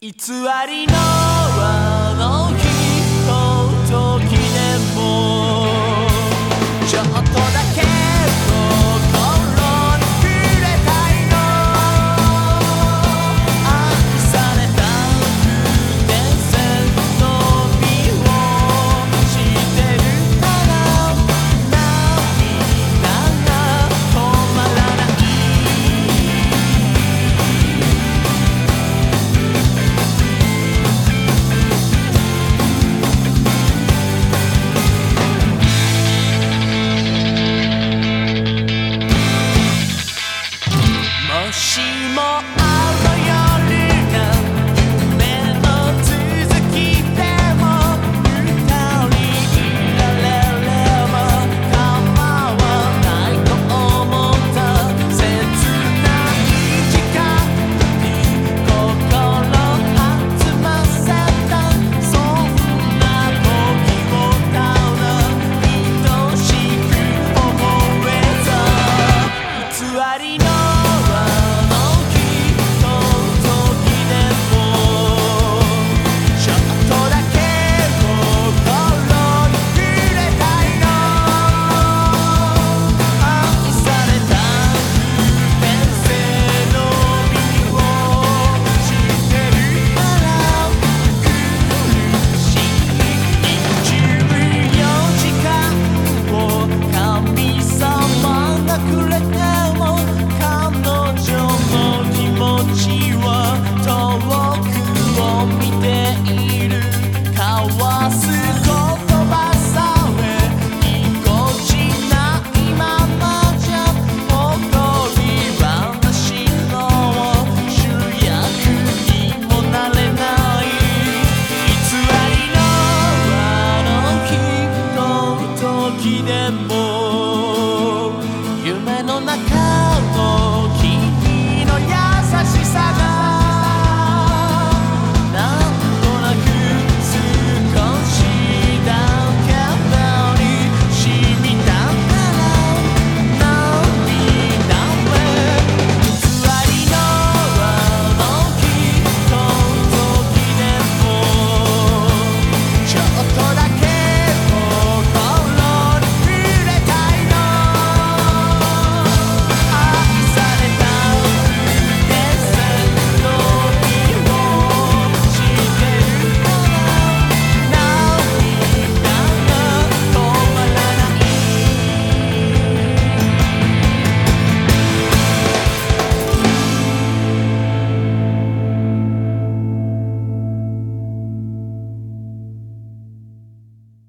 偽りの輪の amor.